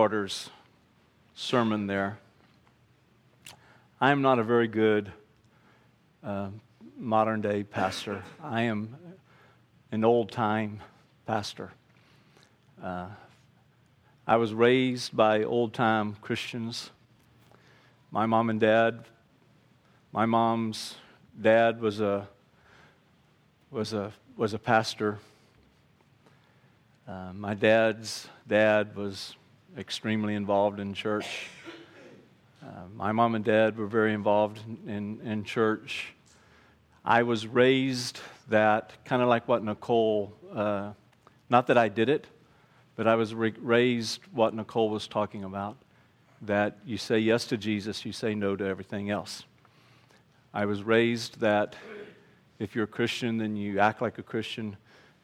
daughter's sermon there. I am not a very good uh, modern day pastor. I am an old time pastor. Uh, I was raised by old time Christians. My mom and dad, my mom's dad was a, was a, was a pastor. Uh, my dad's dad was extremely involved in church. Uh, my mom and dad were very involved in, in church. I was raised that, kind of like what Nicole, uh, not that I did it, but I was re- raised what Nicole was talking about that you say yes to Jesus, you say no to everything else. I was raised that if you're a Christian, then you act like a Christian.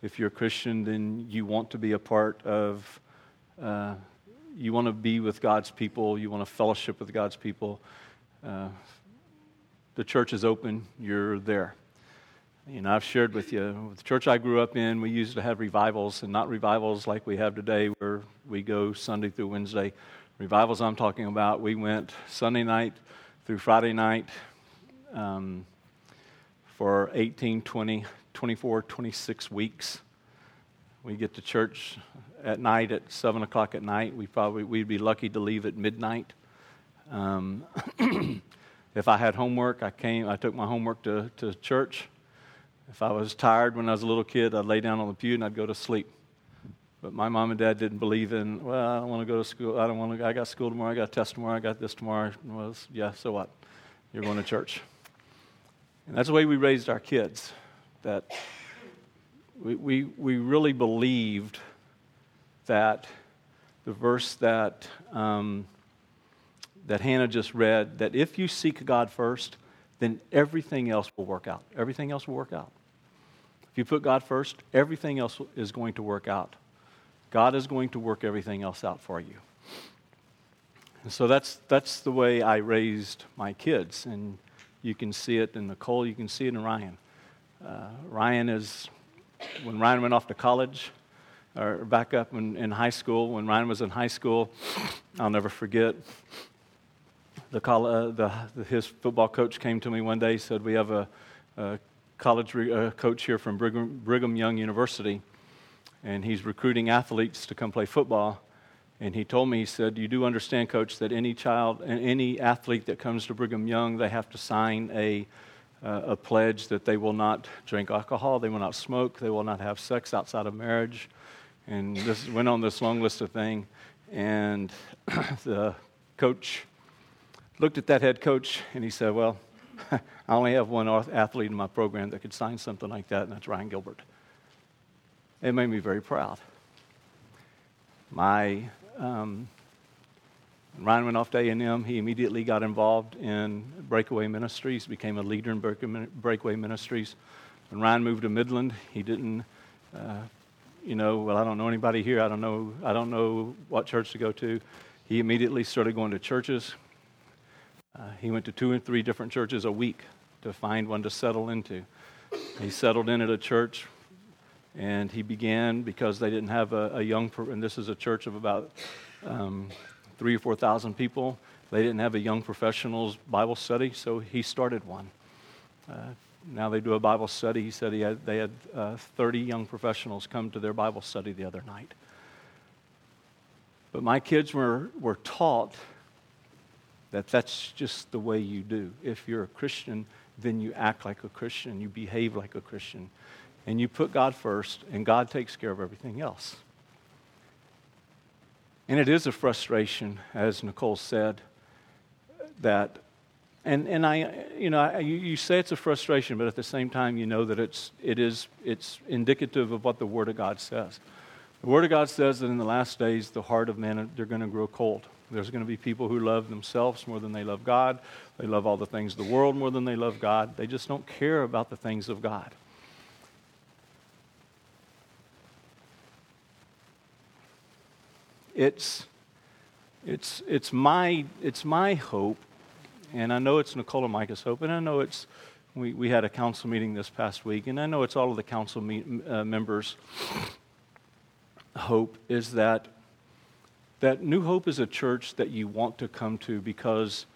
If you're a Christian, then you want to be a part of, uh, you want to be with God's people, you want to fellowship with God's people. Uh, the church is open, you're there. You know, I've shared with you, the church I grew up in, we used to have revivals, and not revivals like we have today, where we go Sunday through Wednesday. Revivals I'm talking about, we went Sunday night through Friday night um, for 18, 20, 24, 26 weeks. We get to church at night at 7 o'clock at night. We probably, we'd be lucky to leave at midnight. Um, if I had homework, I came, I took my homework to, to church if I was tired when I was a little kid, I'd lay down on the pew and I'd go to sleep. But my mom and dad didn't believe in, well, I don't want to go to school. I don't want to, I got school tomorrow. I got a test tomorrow. I got this tomorrow. Well, yeah, so what? You're going to church. And that's the way we raised our kids. That we, we, we really believed that the verse that, um, that Hannah just read, that if you seek God first, then everything else will work out. Everything else will work out. If you put God first, everything else is going to work out. God is going to work everything else out for you. And so that's, that's the way I raised my kids. And you can see it in Nicole, you can see it in Ryan. Uh, Ryan is, when Ryan went off to college, or back up in, in high school, when Ryan was in high school, I'll never forget, the, uh, the, his football coach came to me one day, said, We have a, a college re- uh, coach here from Brigham, Brigham Young University, and he's recruiting athletes to come play football. And he told me, he said, You do understand, coach, that any child, any athlete that comes to Brigham Young, they have to sign a, uh, a pledge that they will not drink alcohol, they will not smoke, they will not have sex outside of marriage. And this went on this long list of things. And the coach looked at that head coach and he said, Well, I only have one athlete in my program that could sign something like that, and that's Ryan Gilbert. It made me very proud. My um, Ryan went off to A&M. He immediately got involved in Breakaway Ministries, became a leader in Breakaway Ministries. When Ryan moved to Midland, he didn't, uh, you know, well, I don't know anybody here. I don't know, I don't know what church to go to. He immediately started going to churches, uh, he went to two and three different churches a week to find one to settle into. He settled in at a church, and he began because they didn't have a, a young, and this is a church of about um, three or four thousand people. They didn't have a young professionals Bible study, so he started one. Uh, now they do a Bible study. He said he had, they had uh, 30 young professionals come to their Bible study the other night. But my kids were, were taught that that's just the way you do. If you're a Christian, then you act like a Christian, you behave like a Christian, and you put God first, and God takes care of everything else. And it is a frustration, as Nicole said, that, and, and I, you know, I, you, you say it's a frustration, but at the same time, you know that it's, it is, it's indicative of what the Word of God says. The Word of God says that in the last days, the heart of man, they're going to grow cold. There's going to be people who love themselves more than they love God. They love all the things of the world more than they love God. They just don't care about the things of God. It's, it's, it's, my, it's my hope, and I know it's Nicole and Micah's hope, and I know it's, we, we had a council meeting this past week, and I know it's all of the council uh, members' hope is that that New Hope is a church that you want to come to because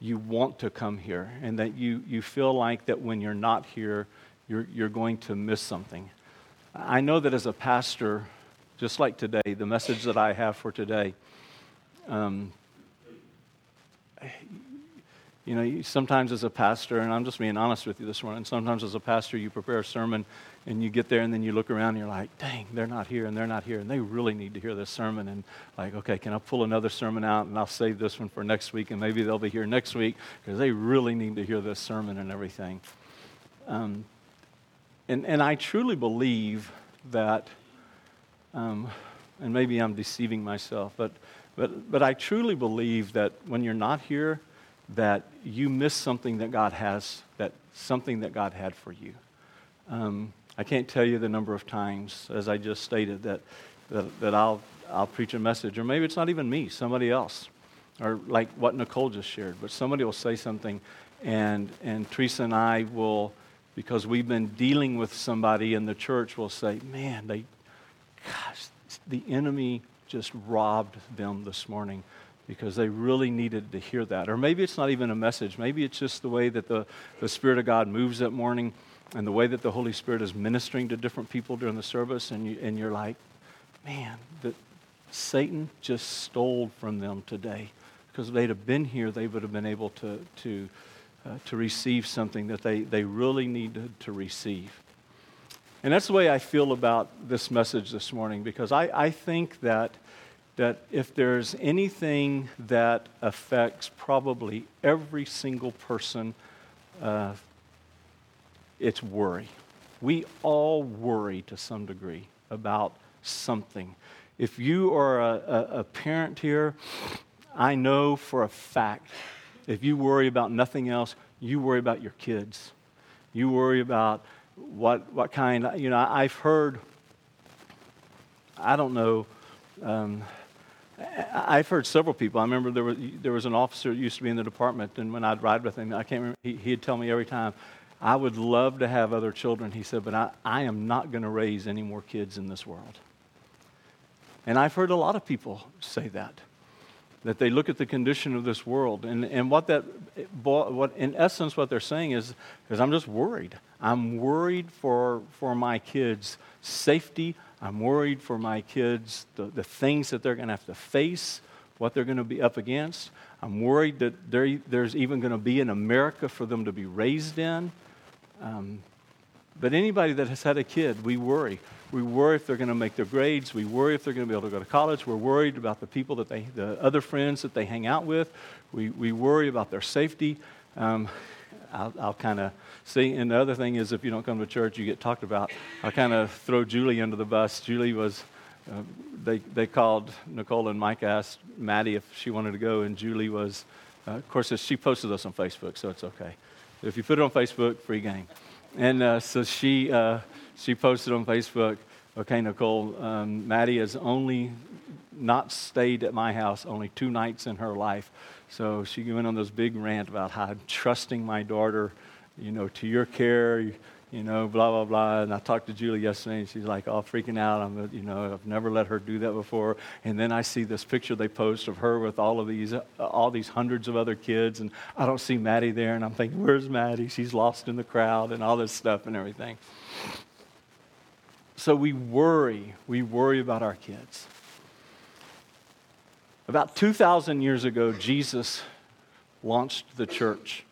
you want to come here and that you, you feel like that when you're not here, you're, you're going to miss something. I know that as a pastor, just like today, the message that I have for today, um, you know, sometimes as a pastor, and I'm just being honest with you this morning, sometimes as a pastor, you prepare a sermon and you get there and then you look around and you're like, dang, they're not here and they're not here and they really need to hear this sermon. And like, okay, can I pull another sermon out and I'll save this one for next week and maybe they'll be here next week because they really need to hear this sermon and everything. Um, and, and I truly believe that, um, and maybe I'm deceiving myself, but, but, but I truly believe that when you're not here, that you miss something that God has, that something that God had for you. Um, I can't tell you the number of times, as I just stated, that, that, that I'll, I'll preach a message, or maybe it's not even me, somebody else, or like what Nicole just shared, but somebody will say something, and, and Teresa and I will, because we've been dealing with somebody in the church, will say, man, they, gosh, the enemy just robbed them this morning because they really needed to hear that. Or maybe it's not even a message. Maybe it's just the way that the, the Spirit of God moves that morning and the way that the Holy Spirit is ministering to different people during the service. And, you, and you're like, man, that Satan just stole from them today. Because if they'd have been here, they would have been able to, to, uh, to receive something that they, they really needed to receive. And that's the way I feel about this message this morning because I, I think that that if there's anything that affects probably every single person, uh, it's worry. We all worry to some degree about something. If you are a, a, a parent here, I know for a fact, if you worry about nothing else, you worry about your kids. You worry about what, what kind, you know, I've heard, I don't know, um, I've heard several people. I remember there was, there was an officer that used to be in the department, and when I'd ride with him, I can't remember, he, he'd tell me every time, I would love to have other children, he said, but I, I am not going to raise any more kids in this world. And I've heard a lot of people say that, that they look at the condition of this world. And, and what that, what, in essence, what they're saying is, is I'm just worried. I'm worried for, for my kids' safety. I'm worried for my kids, the, the things that they're going to have to face, what they're going to be up against. I'm worried that there, there's even going to be an America for them to be raised in. Um, but anybody that has had a kid, we worry. We worry if they're going to make their grades. We worry if they're going to be able to go to college. We're worried about the people that they, the other friends that they hang out with. We, we worry about their safety. Um, I'll, I'll kind of see. And the other thing is, if you don't come to church, you get talked about. I'll kind of throw Julie under the bus. Julie was, uh, they, they called, Nicole and Mike asked Maddie if she wanted to go, and Julie was, uh, of course, she posted us on Facebook, so it's okay. If you put it on Facebook, free game. And uh, so she, uh, she posted on Facebook, okay, Nicole, um, Maddie has only not stayed at my house only two nights in her life. So she went on this big rant about how I'm trusting my daughter, you know, to your care, you know, blah, blah, blah. And I talked to Julie yesterday, and she's like all freaking out. I'm, you know, I've never let her do that before. And then I see this picture they post of her with all of these, uh, all these hundreds of other kids, and I don't see Maddie there. And I'm thinking, where's Maddie? She's lost in the crowd and all this stuff and everything. So we worry. We worry about our kids. About 2,000 years ago, Jesus launched the church.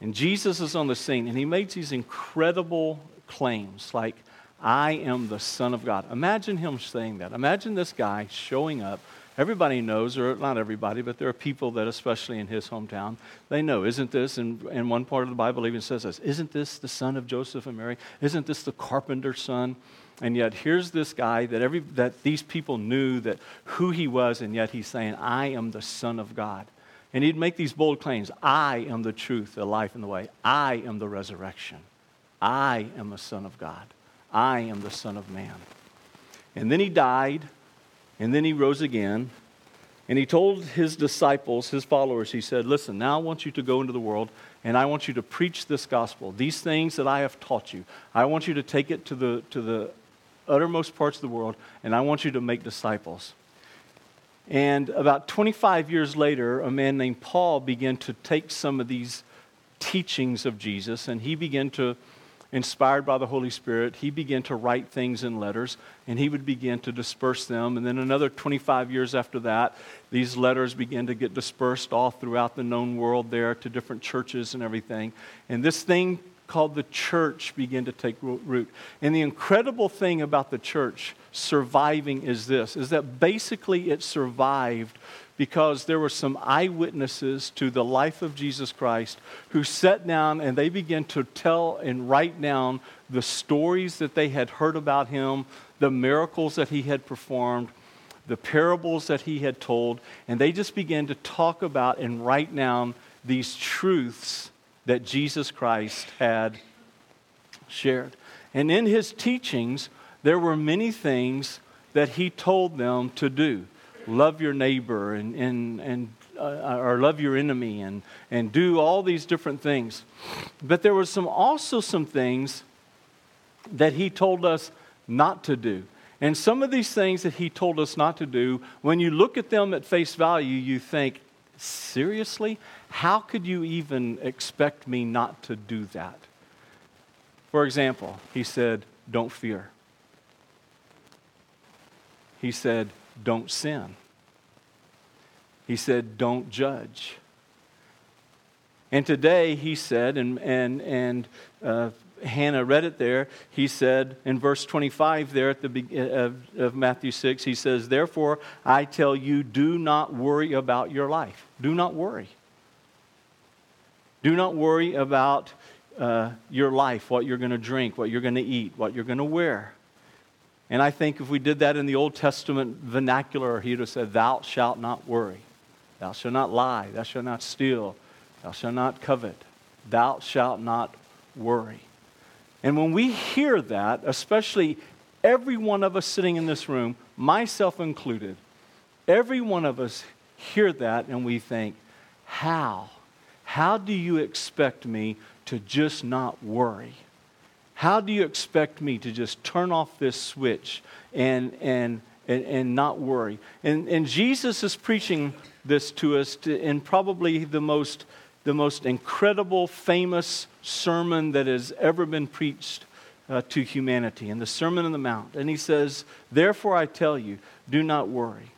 And Jesus is on the scene, and he makes these incredible claims like, I am the Son of God. Imagine him saying that. Imagine this guy showing up. Everybody knows, or not everybody, but there are people that, especially in his hometown, they know, isn't this, and, and one part of the Bible even says this, isn't this the son of Joseph and Mary? Isn't this the carpenter's son? And yet here's this guy that, every, that these people knew that who he was, and yet he's saying, I am the Son of God. And he'd make these bold claims I am the truth, the life, and the way. I am the resurrection. I am the Son of God. I am the Son of Man. And then he died, and then he rose again. And he told his disciples, his followers, he said, Listen, now I want you to go into the world and I want you to preach this gospel. These things that I have taught you, I want you to take it to the, to the uttermost parts of the world, and I want you to make disciples. And about 25 years later, a man named Paul began to take some of these teachings of Jesus and he began to, inspired by the Holy Spirit, he began to write things in letters and he would begin to disperse them. And then another 25 years after that, these letters began to get dispersed all throughout the known world there to different churches and everything. And this thing called the church began to take root. And the incredible thing about the church surviving is this is that basically it survived because there were some eyewitnesses to the life of Jesus Christ who sat down and they began to tell and write down the stories that they had heard about him, the miracles that he had performed, the parables that he had told, and they just began to talk about and write down these truths that Jesus Christ had shared. And in his teachings, there were many things that he told them to do. Love your neighbor and, and, and uh, or love your enemy and, and do all these different things. But there were some, also some things that he told us not to do. And some of these things that he told us not to do, when you look at them at face value, you think, seriously? How could you even expect me not to do that? For example, he said, Don't fear. He said, Don't sin. He said, Don't judge. And today he said, and, and, and uh, Hannah read it there, he said in verse 25 there at the of, of Matthew 6, he says, Therefore I tell you, do not worry about your life. Do not worry. Do not worry about uh, your life, what you're going to drink, what you're going to eat, what you're going to wear. And I think if we did that in the Old Testament vernacular, he would have said, Thou shalt not worry. Thou shalt not lie. Thou shalt not steal. Thou shalt not covet. Thou shalt not worry. And when we hear that, especially every one of us sitting in this room, myself included, every one of us hear that and we think, how? How do you expect me to just not worry? How do you expect me to just turn off this switch and, and, and, and not worry? And, and Jesus is preaching this to us to, in probably the most the most incredible, famous sermon that has ever been preached uh, to humanity, in the Sermon on the Mount. And he says, Therefore I tell you, do not worry.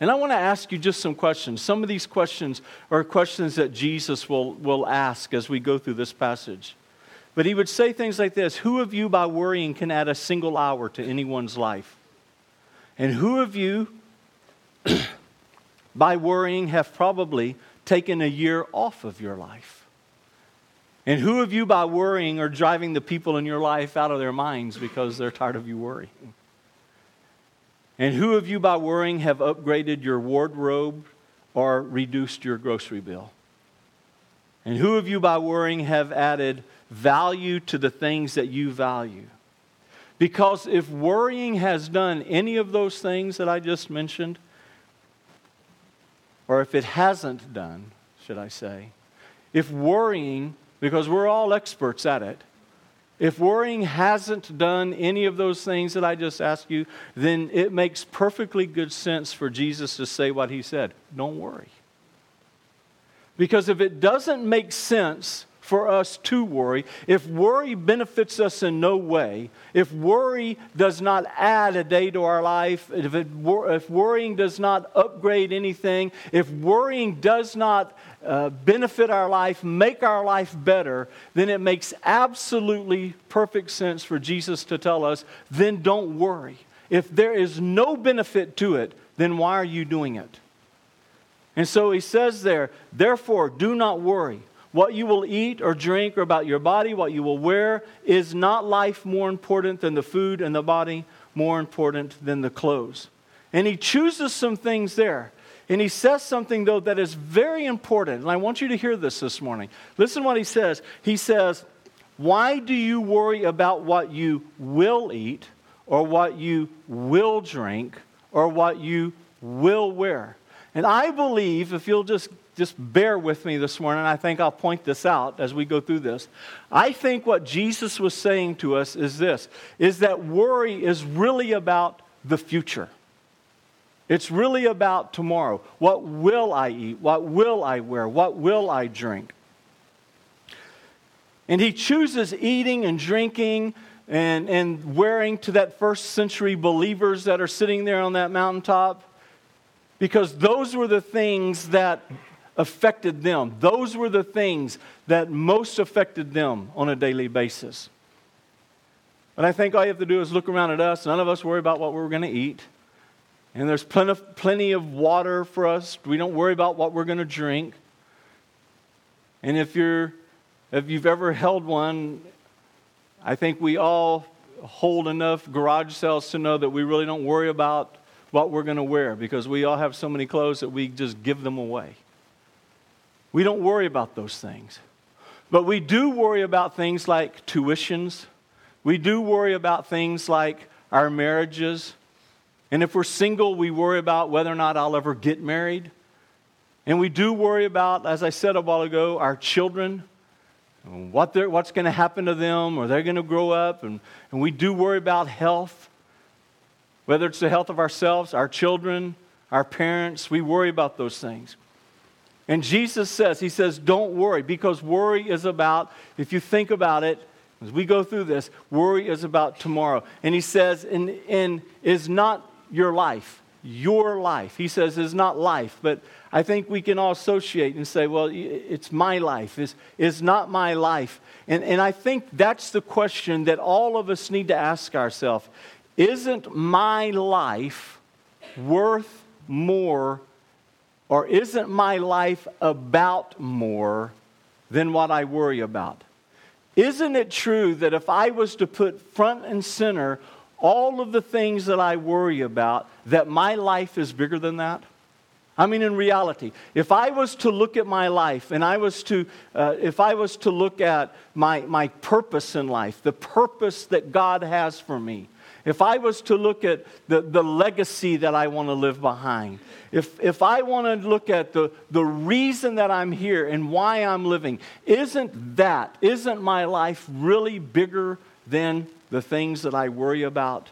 And I want to ask you just some questions. Some of these questions are questions that Jesus will, will ask as we go through this passage. But he would say things like this Who of you by worrying can add a single hour to anyone's life? And who of you by worrying have probably taken a year off of your life? And who of you, by worrying, are driving the people in your life out of their minds because they're tired of you worrying? And who of you, by worrying, have upgraded your wardrobe or reduced your grocery bill? And who of you, by worrying, have added value to the things that you value? Because if worrying has done any of those things that I just mentioned, or if it hasn't done, should I say, if worrying, because we're all experts at it, if worrying hasn't done any of those things that I just asked you, then it makes perfectly good sense for Jesus to say what he said don't worry. Because if it doesn't make sense for us to worry, if worry benefits us in no way, if worry does not add a day to our life, if, it, if worrying does not upgrade anything, if worrying does not uh, benefit our life, make our life better, then it makes absolutely perfect sense for Jesus to tell us, then don't worry. If there is no benefit to it, then why are you doing it? And so he says there, therefore, do not worry. What you will eat or drink or about your body, what you will wear, is not life more important than the food and the body more important than the clothes. And he chooses some things there. And he says something, though, that is very important. And I want you to hear this this morning. Listen what he says. He says, Why do you worry about what you will eat, or what you will drink, or what you will wear? And I believe, if you'll just just bear with me this morning. I think I'll point this out as we go through this. I think what Jesus was saying to us is this is that worry is really about the future. It's really about tomorrow. What will I eat? What will I wear? What will I drink? And he chooses eating and drinking and, and wearing to that first century believers that are sitting there on that mountaintop because those were the things that affected them. Those were the things that most affected them on a daily basis. But I think all you have to do is look around at us. None of us worry about what we're going to eat. And there's plenty of, plenty of water for us. We don't worry about what we're going to drink. And if, you're, if you've ever held one, I think we all hold enough garage sales to know that we really don't worry about what we're going to wear because we all have so many clothes that we just give them away. We don't worry about those things. But we do worry about things like tuitions. We do worry about things like our marriages. And if we're single, we worry about whether or not I'll ever get married. And we do worry about, as I said a while ago, our children, what what's going to happen to them, or they're going to grow up. And, and we do worry about health, whether it's the health of ourselves, our children, our parents. We worry about those things. And Jesus says, He says, don't worry, because worry is about, if you think about it, as we go through this, worry is about tomorrow. And He says, and, and is not your life, your life. He says, is not life, but I think we can all associate and say, well, it's my life, it's, it's not my life. And, and I think that's the question that all of us need to ask ourselves. Isn't my life worth more or isn't my life about more than what I worry about? Isn't it true that if I was to put front and center all of the things that I worry about, that my life is bigger than that? I mean, in reality, if I was to look at my life and I was to, uh, if I was to look at my, my purpose in life, the purpose that God has for me, if I was to look at the, the legacy that I want to live behind, if, if I want to look at the, the reason that I'm here and why I'm living, isn't that, isn't my life really bigger than the things that I worry about?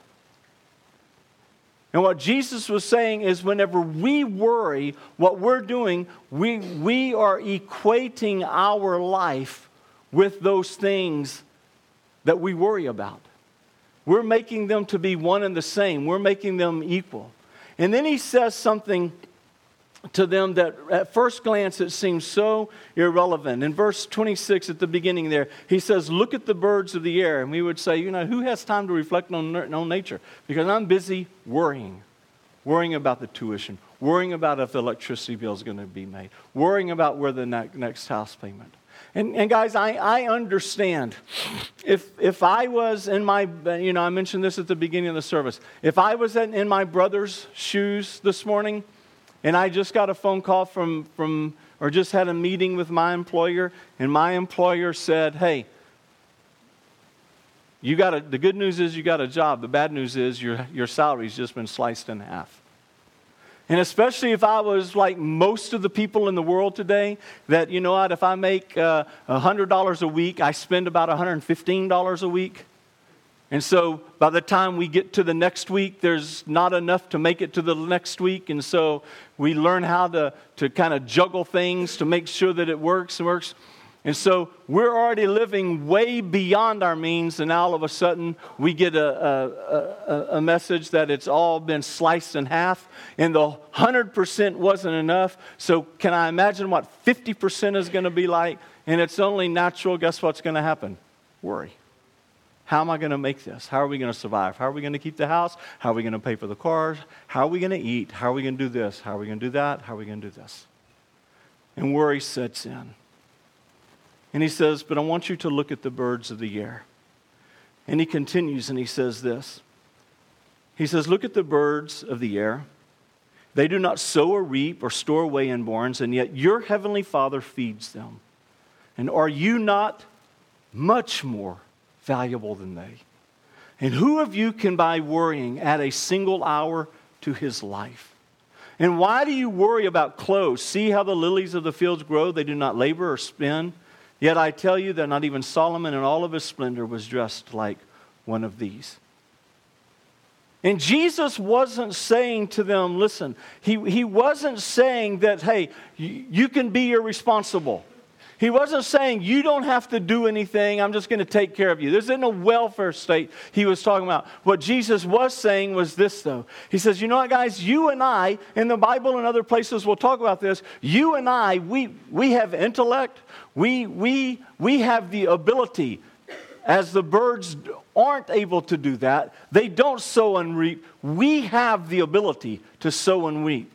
And what Jesus was saying is whenever we worry, what we're doing, we, we are equating our life with those things that we worry about. We're making them to be one and the same, we're making them equal. And then he says something to them that at first glance it seems so irrelevant. In verse 26 at the beginning there, he says, Look at the birds of the air. And we would say, You know, who has time to reflect on, on nature? Because I'm busy worrying. Worrying about the tuition, worrying about if the electricity bill is going to be made, worrying about where the ne- next house payment. And, and guys, I, I understand. If, if I was in my, you know, I mentioned this at the beginning of the service. If I was in, in my brother's shoes this morning and I just got a phone call from, from, or just had a meeting with my employer, and my employer said, hey, you got a, the good news is you got a job. The bad news is your, your salary's just been sliced in half. And especially if I was like most of the people in the world today, that, you know what, if I make uh, $100 a week, I spend about $115 a week. And so by the time we get to the next week, there's not enough to make it to the next week. And so we learn how to, to kind of juggle things to make sure that it works and works. And so we're already living way beyond our means, and all of a sudden we get a, a, a, a, message that it's all been sliced in half, and the 100% wasn't enough. So, can I imagine what 50% is going to be like? And it's only natural. Guess what's going to happen? Worry. How am I going to make this? How are we going to survive? How are we going to keep the house? How are we going to pay for the cars? How are we going to eat? How are we going to do this? How are we going to do that? How are we going to do this? And worry sets in. And he says, But I want you to look at the birds of the air. And he continues and he says this He says, Look at the birds of the air. They do not sow or reap or store away in barns, and yet your heavenly Father feeds them. And are you not much more valuable than they? And who of you can, by worrying, add a single hour to his life? And why do you worry about clothes? See how the lilies of the fields grow? They do not labor or spin. Yet I tell you that not even Solomon in all of his splendor was dressed like one of these. And Jesus wasn't saying to them, listen, he, he wasn't saying that, hey, you, you can be irresponsible. He wasn't saying, You don't have to do anything, I'm just going to take care of you. This isn't a welfare state he was talking about. What Jesus was saying was this, though. He says, You know what, guys? You and I, in the Bible and other places we'll talk about this, you and I, we, we have intellect, we, we, we have the ability. As the birds aren't able to do that, they don't sow and reap. We have the ability to sow and reap.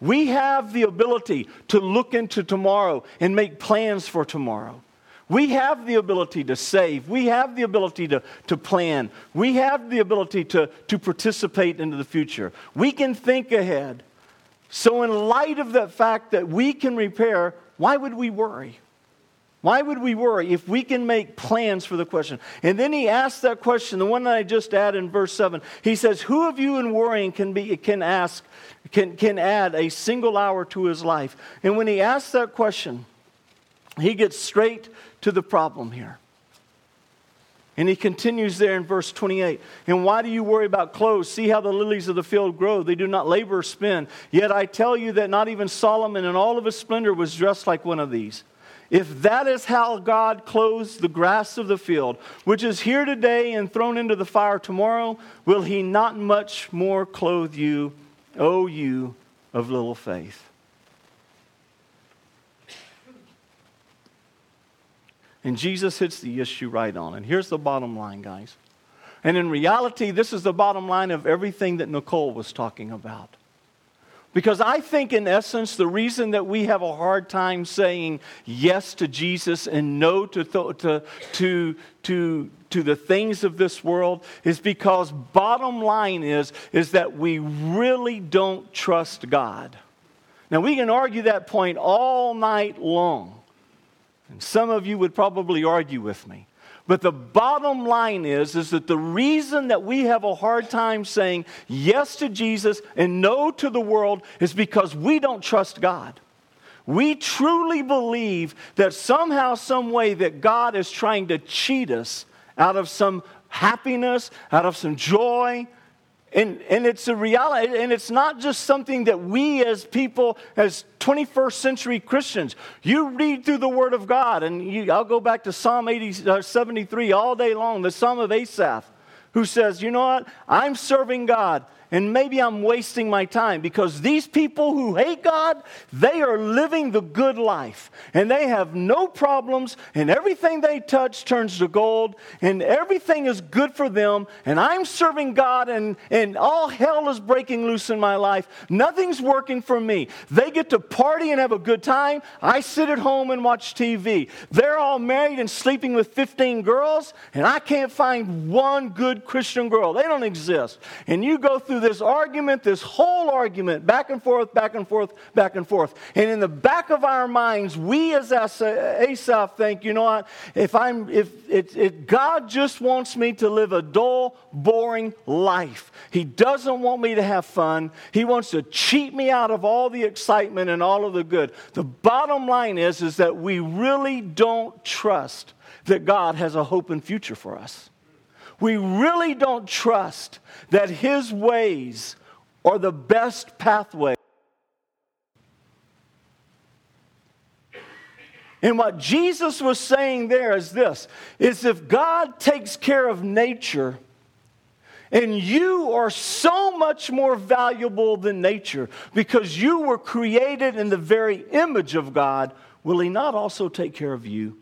We have the ability to look into tomorrow and make plans for tomorrow. We have the ability to save. We have the ability to, to plan. We have the ability to, to participate into the future. We can think ahead. So, in light of the fact that we can repair, why would we worry? Why would we worry if we can make plans for the question? And then he asks that question, the one that I just added in verse 7. He says, Who of you in worrying can, be, can ask can, can add a single hour to his life. And when he asks that question, he gets straight to the problem here. And he continues there in verse 28. And why do you worry about clothes? See how the lilies of the field grow. They do not labor or spin. Yet I tell you that not even Solomon in all of his splendor was dressed like one of these. If that is how God clothes the grass of the field, which is here today and thrown into the fire tomorrow, will he not much more clothe you, O you of little faith. And Jesus hits the issue right on. And here's the bottom line, guys. And in reality, this is the bottom line of everything that Nicole was talking about. Because I think, in essence, the reason that we have a hard time saying yes to Jesus and no to, to, to, to, to the things of this world is because, bottom line is, is that we really don't trust God. Now, we can argue that point all night long. And some of you would probably argue with me. But the bottom line is, is that the reason that we have a hard time saying yes to Jesus and no to the world is because we don't trust God. We truly believe that somehow, some way, that God is trying to cheat us out of some happiness, out of some joy, and, and it's a reality, and it's not just something that we as people, as 21st century Christians, you read through the Word of God, and you, I'll go back to Psalm 80, uh, 73 all day long, the Psalm of Asaph, who says, You know what? I'm serving God and maybe I'm wasting my time because these people who hate God, they are living the good life and they have no problems and everything they touch turns to gold and everything is good for them and I'm serving God and, and all hell is breaking loose in my life. Nothing's working for me. They get to party and have a good time. I sit at home and watch TV. They're all married and sleeping with 15 girls and I can't find one good Christian girl. They don't exist. And you go through this argument, this whole argument, back and forth, back and forth, back and forth. And in the back of our minds, we as Asaph think, you know what? If I'm, if, if, if God just wants me to live a dull, boring life, He doesn't want me to have fun. He wants to cheat me out of all the excitement and all of the good. The bottom line is, is that we really don't trust that God has a hope and future for us we really don't trust that His ways are the best pathway. And what Jesus was saying there is this is if God takes care of nature, and you are so much more valuable than nature because you were created in the very image of God, will He not also take care of you?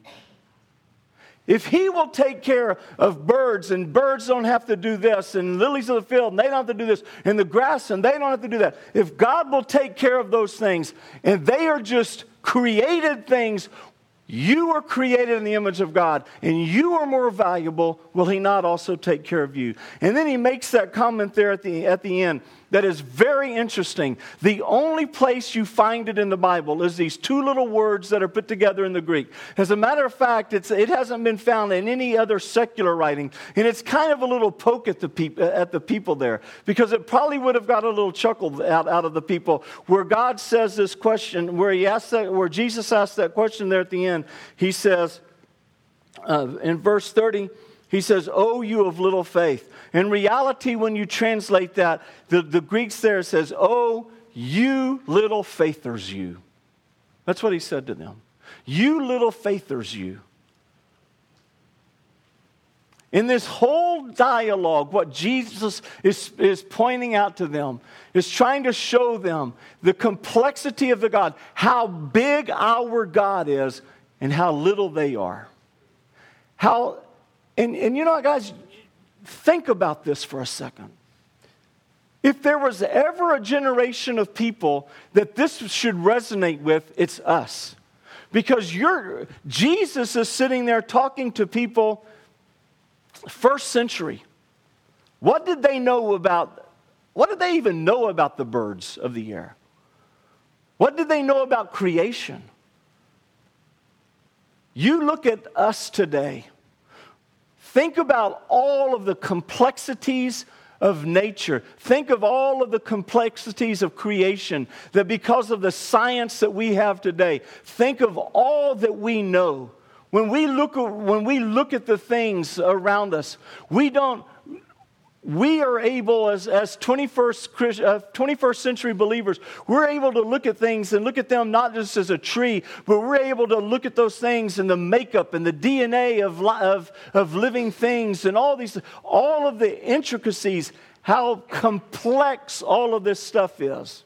If he will take care of birds and birds don't have to do this and lilies of the field and they don't have to do this and the grass and they don't have to do that. If God will take care of those things and they are just created things, you are created in the image of God and you are more valuable, will he not also take care of you? And then he makes that comment there at the, at the end that is very interesting. The only place you find it in the Bible is these two little words that are put together in the Greek. As a matter of fact, it hasn't been found in any other secular writing, and it's kind of a little poke at the, peop- at the people there because it probably would have got a little chuckle out, out of the people where God says this question, where, he asks that, where Jesus asks that question there at the end. He says, uh, in verse 30, he says, Oh, you of little faith. In reality, when you translate that, the, the Greeks there says, Oh, you little faithers, you. That's what he said to them. You little faithers, you. In this whole dialogue, what Jesus is, is pointing out to them is trying to show them the complexity of the God, how big our God is, and how little they are. How, and, and you know, what, guys, think about this for a second. If there was ever a generation of people that this should resonate with, it's us. Because you're, Jesus is sitting there talking to people first century. What did they know about, what did they even know about the birds of the air? What did they know about creation? You look at us today, think about all of the complexities of nature. Think of all of the complexities of creation that because of the science that we have today, think of all that we know. When we look, when we look at the things around us, we don't, we are able as, as 21st, uh, 21st century believers we're able to look at things and look at them not just as a tree but we're able to look at those things and the makeup and the dna of, of, of living things and all these all of the intricacies how complex all of this stuff is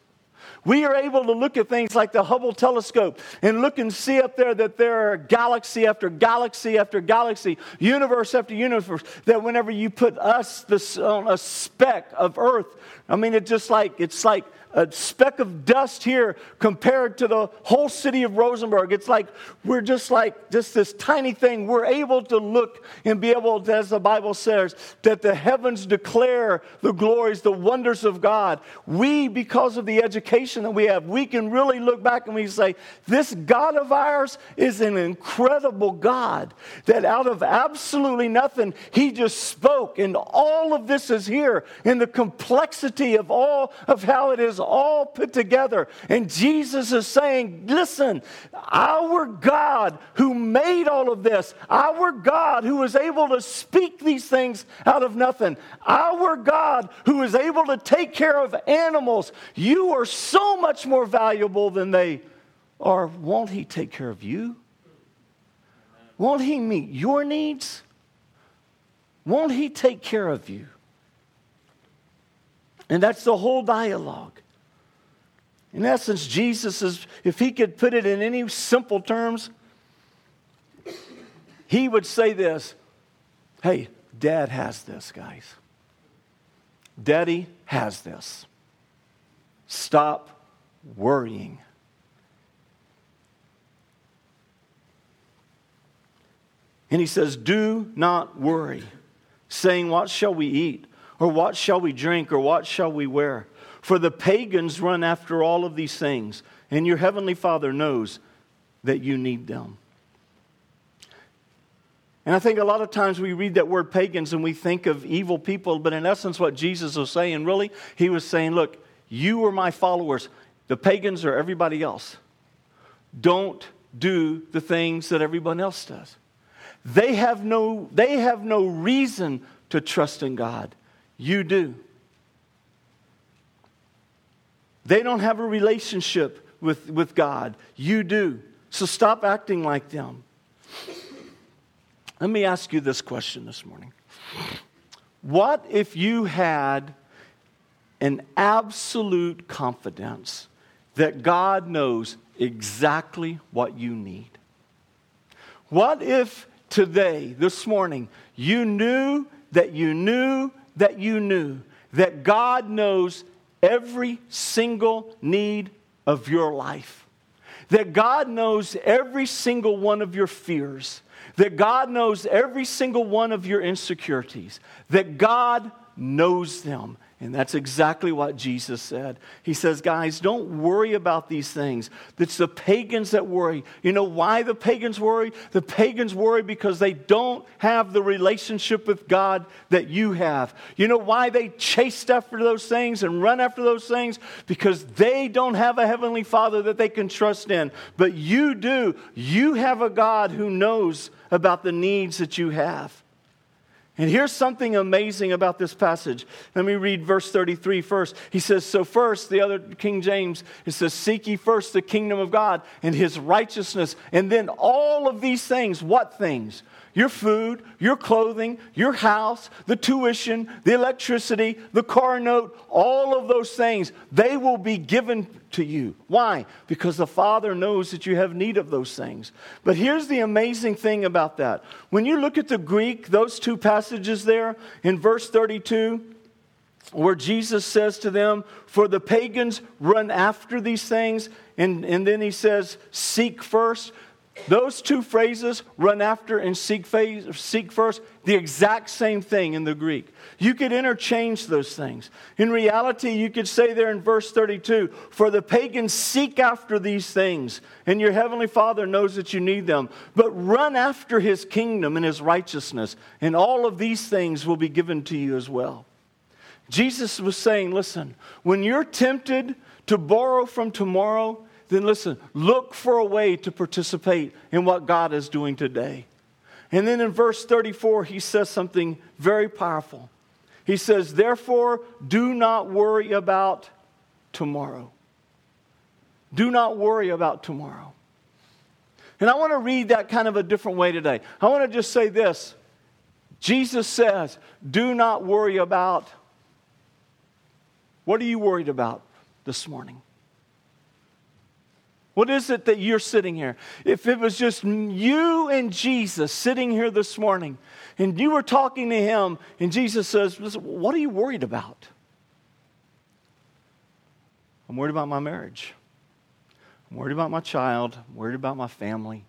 we are able to look at things like the Hubble telescope and look and see up there that there are galaxy after galaxy after galaxy, universe after universe, that whenever you put us this, on a speck of Earth, I mean, it's just like, it's like a speck of dust here compared to the whole city of Rosenberg. It's like we're just like just this tiny thing. We're able to look and be able, to, as the Bible says, that the heavens declare the glories, the wonders of God. We, because of the education that we have, we can really look back and we say, this God of ours is an incredible God that out of absolutely nothing, He just spoke. And all of this is here in the complexity of all of how it is all put together. And Jesus is saying, listen, our God who made all of this, our God who is able to speak these things out of nothing, our God who is able to take care of animals, you are so much more valuable than they are. Won't He take care of you? Won't He meet your needs? Won't He take care of you? And that's the whole dialogue. In essence, Jesus is, if he could put it in any simple terms, he would say this Hey, dad has this, guys. Daddy has this. Stop worrying. And he says, Do not worry, saying, What shall we eat? Or what shall we drink? Or what shall we wear? For the pagans run after all of these things, and your heavenly Father knows that you need them. And I think a lot of times we read that word pagans and we think of evil people, but in essence, what Jesus was saying really, he was saying, Look, you are my followers. The pagans are everybody else. Don't do the things that everyone else does. They have no, they have no reason to trust in God. You do. They don't have a relationship with, with God. You do. So stop acting like them. Let me ask you this question this morning. What if you had an absolute confidence that God knows exactly what you need? What if today, this morning, you knew that you knew that you knew that God knows every single need of your life. That God knows every single one of your fears. That God knows every single one of your insecurities. That God knows them and that's exactly what Jesus said. He says, guys, don't worry about these things. It's the pagans that worry. You know why the pagans worry? The pagans worry because they don't have the relationship with God that you have. You know why they chase after those things and run after those things? Because they don't have a heavenly Father that they can trust in. But you do. You have a God who knows about the needs that you have. And here's something amazing about this passage. Let me read verse 33 first. He says, So, first, the other King James, it says, Seek ye first the kingdom of God and his righteousness. And then all of these things, what things? Your food, your clothing, your house, the tuition, the electricity, the car note, all of those things, they will be given to you. Why? Because the Father knows that you have need of those things. But here's the amazing thing about that. When you look at the Greek, those two passages there in verse 32, where Jesus says to them, For the pagans run after these things, and, and then he says, Seek first. Those two phrases, run after and seek, seek first, the exact same thing in the Greek. You could interchange those things. In reality, you could say there in verse 32 For the pagans seek after these things, and your heavenly Father knows that you need them. But run after his kingdom and his righteousness, and all of these things will be given to you as well. Jesus was saying, Listen, when you're tempted to borrow from tomorrow, then listen, look for a way to participate in what God is doing today. And then in verse 34, he says something very powerful. He says, Therefore, do not worry about tomorrow. Do not worry about tomorrow. And I want to read that kind of a different way today. I want to just say this Jesus says, Do not worry about. What are you worried about this morning? What is it that you're sitting here? If it was just you and Jesus sitting here this morning, and you were talking to him, and Jesus says, What are you worried about? I'm worried about my marriage. I'm worried about my child. I'm worried about my family.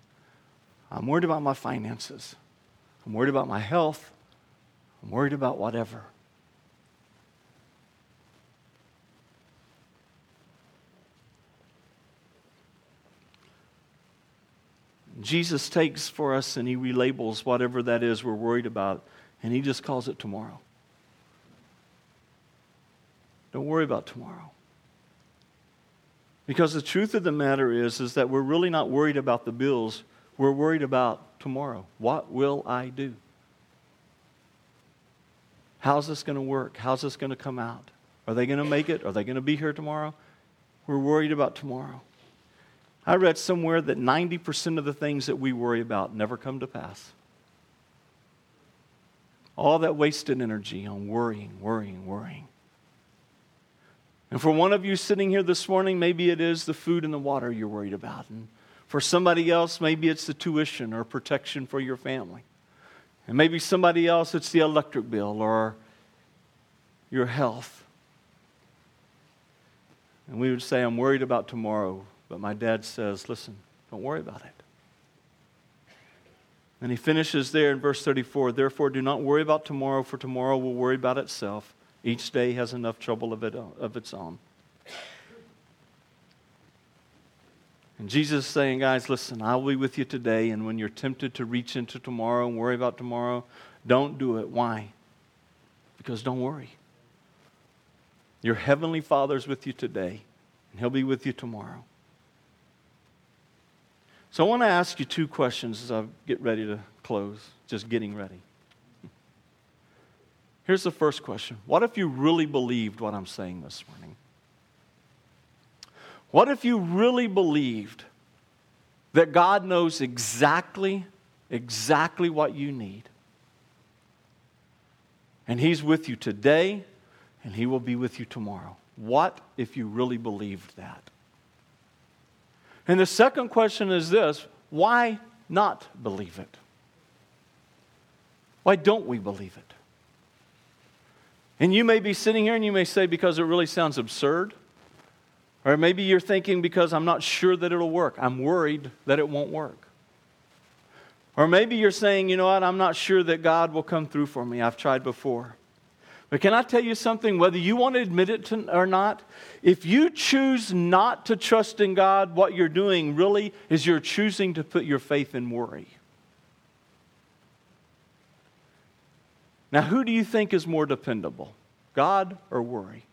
I'm worried about my finances. I'm worried about my health. I'm worried about whatever. Jesus takes for us and he relabels whatever that is we're worried about, and he just calls it tomorrow. Don't worry about tomorrow. Because the truth of the matter is, is that we're really not worried about the bills. We're worried about tomorrow. What will I do? How's this going to work? How's this going to come out? Are they going to make it? Are they going to be here tomorrow? We're worried about tomorrow. I read somewhere that 90% of the things that we worry about never come to pass. All that wasted energy on worrying, worrying, worrying. And for one of you sitting here this morning, maybe it is the food and the water you're worried about. And for somebody else, maybe it's the tuition or protection for your family. And maybe somebody else, it's the electric bill or your health. And we would say, I'm worried about tomorrow. But my dad says, listen, don't worry about it. And he finishes there in verse 34 Therefore, do not worry about tomorrow, for tomorrow will worry about itself. Each day has enough trouble of, it, of its own. And Jesus is saying, guys, listen, I'll be with you today. And when you're tempted to reach into tomorrow and worry about tomorrow, don't do it. Why? Because don't worry. Your heavenly Father's with you today, and He'll be with you tomorrow. So I want to ask you two questions as I get ready to close, just getting ready. Here's the first question What if you really believed what I'm saying this morning? What if you really believed that God knows exactly, exactly what you need? And He's with you today, and He will be with you tomorrow. What if you really believed that? And the second question is this why not believe it? Why don't we believe it? And you may be sitting here and you may say, because it really sounds absurd. Or maybe you're thinking, because I'm not sure that it'll work. I'm worried that it won't work. Or maybe you're saying, you know what, I'm not sure that God will come through for me. I've tried before. But can I tell you something? Whether you want to admit it to, or not, if you choose not to trust in God, what you're doing really is you're choosing to put your faith in worry. Now, who do you think is more dependable, God or worry?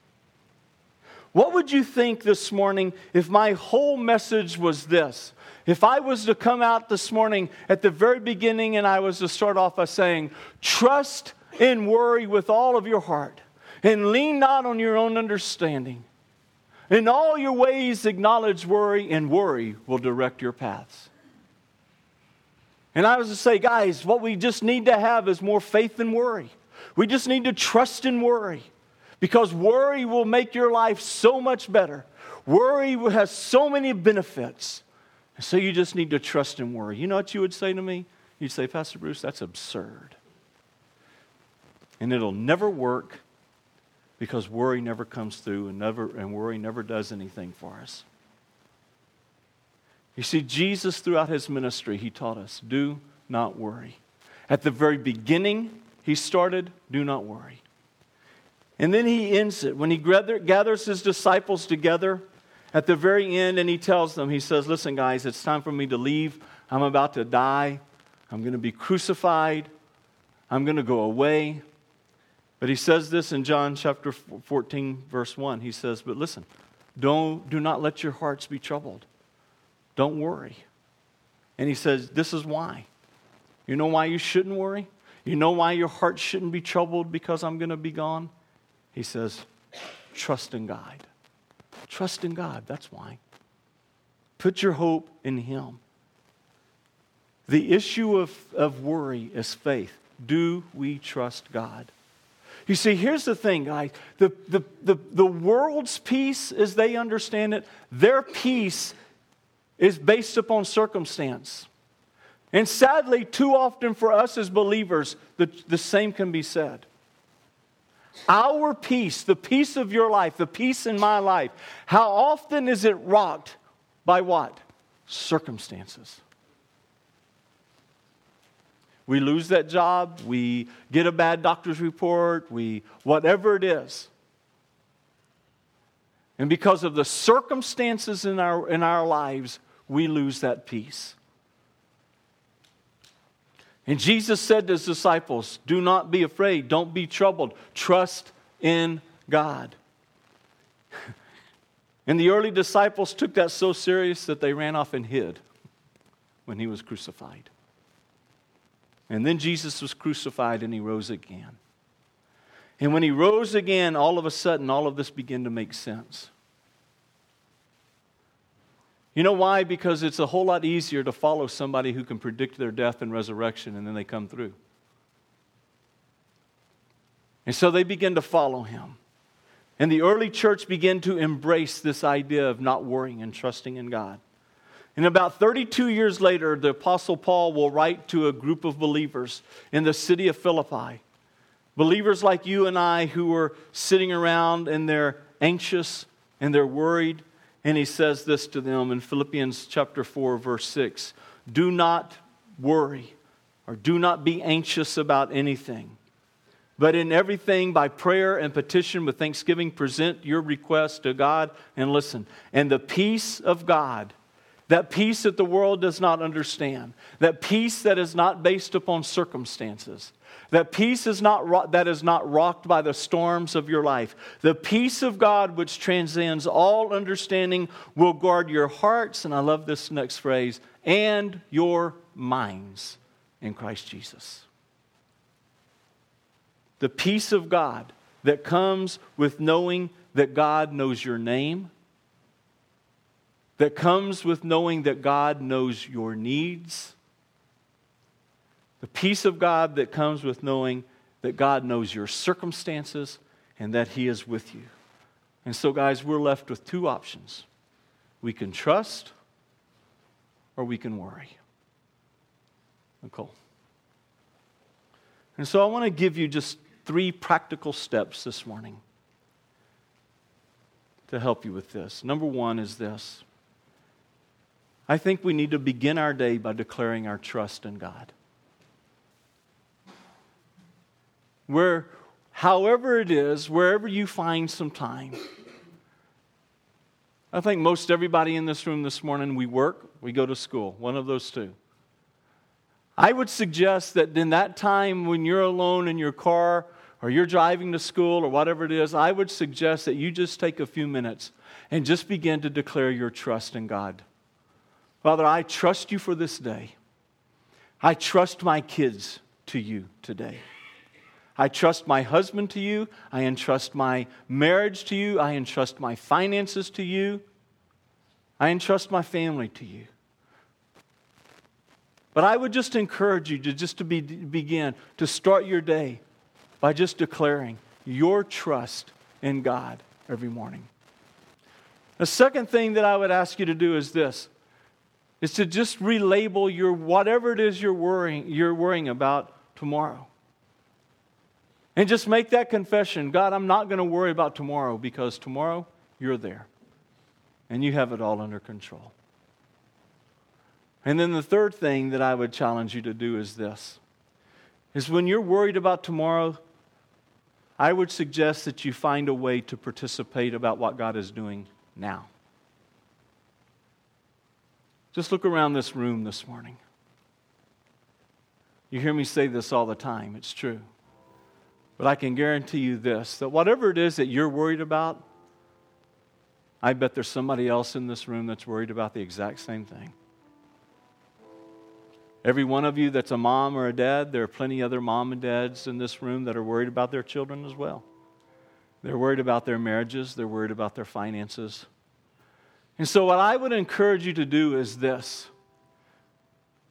What would you think this morning if my whole message was this? If I was to come out this morning at the very beginning and I was to start off by saying, Trust and worry with all of your heart, and lean not on your own understanding. In all your ways, acknowledge worry, and worry will direct your paths. And I was to say, guys, what we just need to have is more faith than worry. We just need to trust in worry because worry will make your life so much better. Worry has so many benefits. So you just need to trust in worry. You know what you would say to me? You'd say, Pastor Bruce, that's absurd. And it'll never work because worry never comes through and, never, and worry never does anything for us. You see, Jesus, throughout his ministry, he taught us do not worry. At the very beginning, he started, do not worry. And then he ends it. When he gathers his disciples together at the very end and he tells them, he says, Listen, guys, it's time for me to leave. I'm about to die. I'm going to be crucified. I'm going to go away. But he says this in John chapter 14, verse 1. He says, But listen, don't, do not let your hearts be troubled. Don't worry. And he says, This is why. You know why you shouldn't worry? You know why your heart shouldn't be troubled because I'm going to be gone? He says, Trust in God. Trust in God. That's why. Put your hope in Him. The issue of, of worry is faith. Do we trust God? You see, here's the thing, guys. The, the, the, the world's peace, as they understand it, their peace is based upon circumstance. And sadly, too often for us as believers, the, the same can be said. Our peace, the peace of your life, the peace in my life, how often is it rocked by what? Circumstances. We lose that job, we get a bad doctor's report, we whatever it is. And because of the circumstances in our, in our lives, we lose that peace. And Jesus said to his disciples, Do not be afraid, don't be troubled, trust in God. And the early disciples took that so serious that they ran off and hid when he was crucified. And then Jesus was crucified and he rose again. And when he rose again, all of a sudden, all of this began to make sense. You know why? Because it's a whole lot easier to follow somebody who can predict their death and resurrection and then they come through. And so they begin to follow him. And the early church began to embrace this idea of not worrying and trusting in God. And about 32 years later, the Apostle Paul will write to a group of believers in the city of Philippi. Believers like you and I who are sitting around and they're anxious and they're worried and he says this to them in Philippians chapter 4, verse 6 Do not worry or do not be anxious about anything. But in everything, by prayer and petition with thanksgiving, present your request to God and listen. And the peace of God, that peace that the world does not understand, that peace that is not based upon circumstances, that peace is not that is not rocked by the storms of your life. The peace of God, which transcends all understanding, will guard your hearts, and I love this next phrase, and your minds in Christ Jesus. The peace of God that comes with knowing that God knows your name, that comes with knowing that God knows your needs the peace of God that comes with knowing that God knows your circumstances and that He is with you. And so, guys, we're left with two options we can trust or we can worry. Nicole. And so, I want to give you just three practical steps this morning to help you with this. Number one is this I think we need to begin our day by declaring our trust in God. where, however it is, wherever you find some time. I think most everybody in this room this morning, we work, we go to school, one of those two. I would suggest that in that time when you're alone in your car or you're driving to school or whatever it is, I would suggest that you just take a few minutes and just begin to declare your trust in God. Father, I trust you for this day. I trust my kids to you today. I trust my husband to you. I entrust my marriage to you. I entrust my finances to you. I entrust my family to you. But I would just encourage you to just to be, begin to start your day by just declaring your trust in God every morning. The second thing that I would ask you to do is this is to just relabel your whatever it is you're worrying, you're worrying about tomorrow. And just make that confession God, I'm not going to worry about tomorrow because tomorrow you're there and you have it all under control. And then the third thing that I would challenge you to do is this is when you're worried about tomorrow, I would suggest that you find a way to participate about what God is doing now. Just look around this room this morning. You hear me say this all the time, it's true. But I can guarantee you this that whatever it is that you're worried about, I bet there's somebody else in this room that's worried about the exact same thing. Every one of you that's a mom or a dad, there are plenty other mom and dads in this room that are worried about their children as well. They're worried about their marriages, they're worried about their finances. And so, what I would encourage you to do is this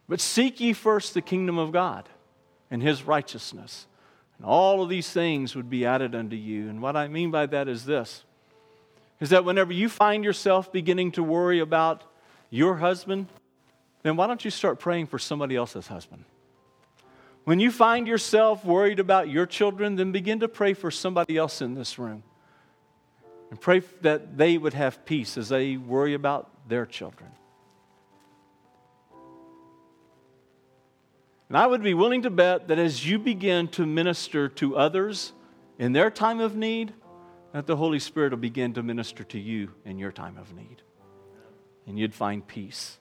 But seek ye first the kingdom of God and his righteousness, and all of these things would be added unto you. And what I mean by that is this is that whenever you find yourself beginning to worry about your husband, then why don't you start praying for somebody else's husband? When you find yourself worried about your children, then begin to pray for somebody else in this room. And pray that they would have peace as they worry about their children. And I would be willing to bet that as you begin to minister to others in their time of need, that the Holy Spirit will begin to minister to you in your time of need. And you'd find peace.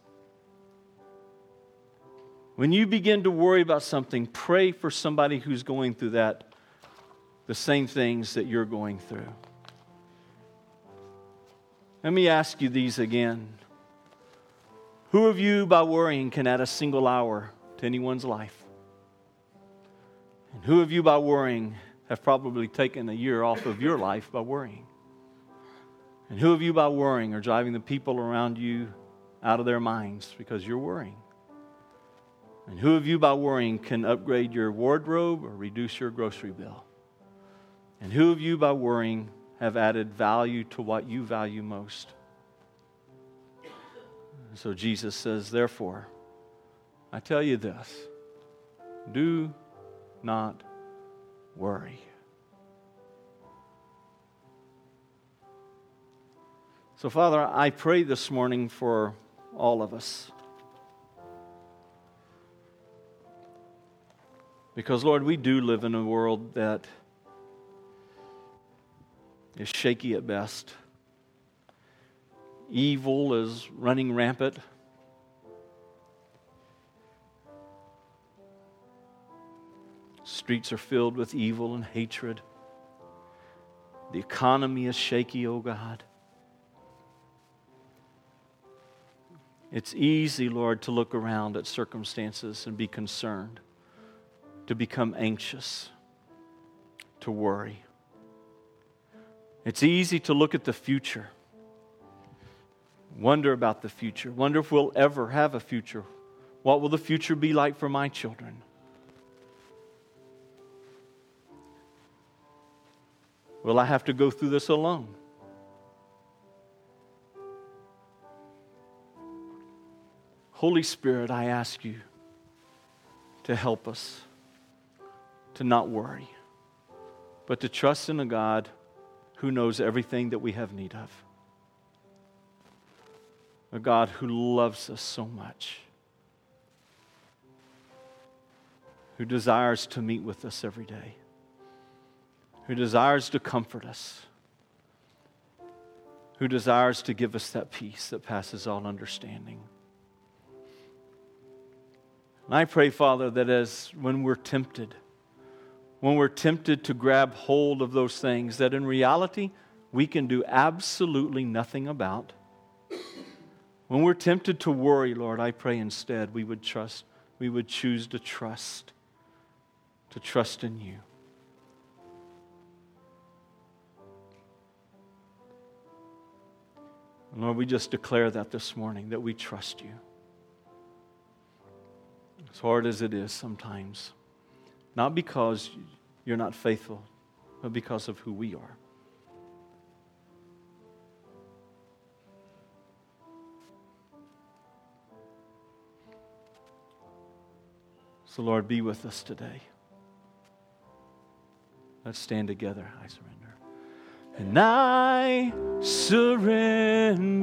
When you begin to worry about something, pray for somebody who's going through that, the same things that you're going through. Let me ask you these again. Who of you, by worrying, can add a single hour to anyone's life? And who of you, by worrying, have probably taken a year off of your life by worrying? And who of you, by worrying, are driving the people around you out of their minds because you're worrying? And who of you, by worrying, can upgrade your wardrobe or reduce your grocery bill? And who of you, by worrying, have added value to what you value most? So Jesus says, therefore, I tell you this do not worry. So, Father, I pray this morning for all of us. Because, Lord, we do live in a world that is shaky at best. Evil is running rampant. Streets are filled with evil and hatred. The economy is shaky, oh God. It's easy, Lord, to look around at circumstances and be concerned, to become anxious, to worry. It's easy to look at the future, wonder about the future, wonder if we'll ever have a future. What will the future be like for my children? Will I have to go through this alone? Holy Spirit, I ask you to help us to not worry, but to trust in a God who knows everything that we have need of. A God who loves us so much, who desires to meet with us every day who desires to comfort us, who desires to give us that peace that passes all understanding. And I pray, Father, that as when we're tempted, when we're tempted to grab hold of those things that in reality we can do absolutely nothing about. When we're tempted to worry, Lord, I pray instead we would trust, we would choose to trust, to trust in you. Lord, we just declare that this morning that we trust you. As hard as it is sometimes not because you're not faithful, but because of who we are. So, Lord, be with us today. Let's stand together. I surrender. And I surrender.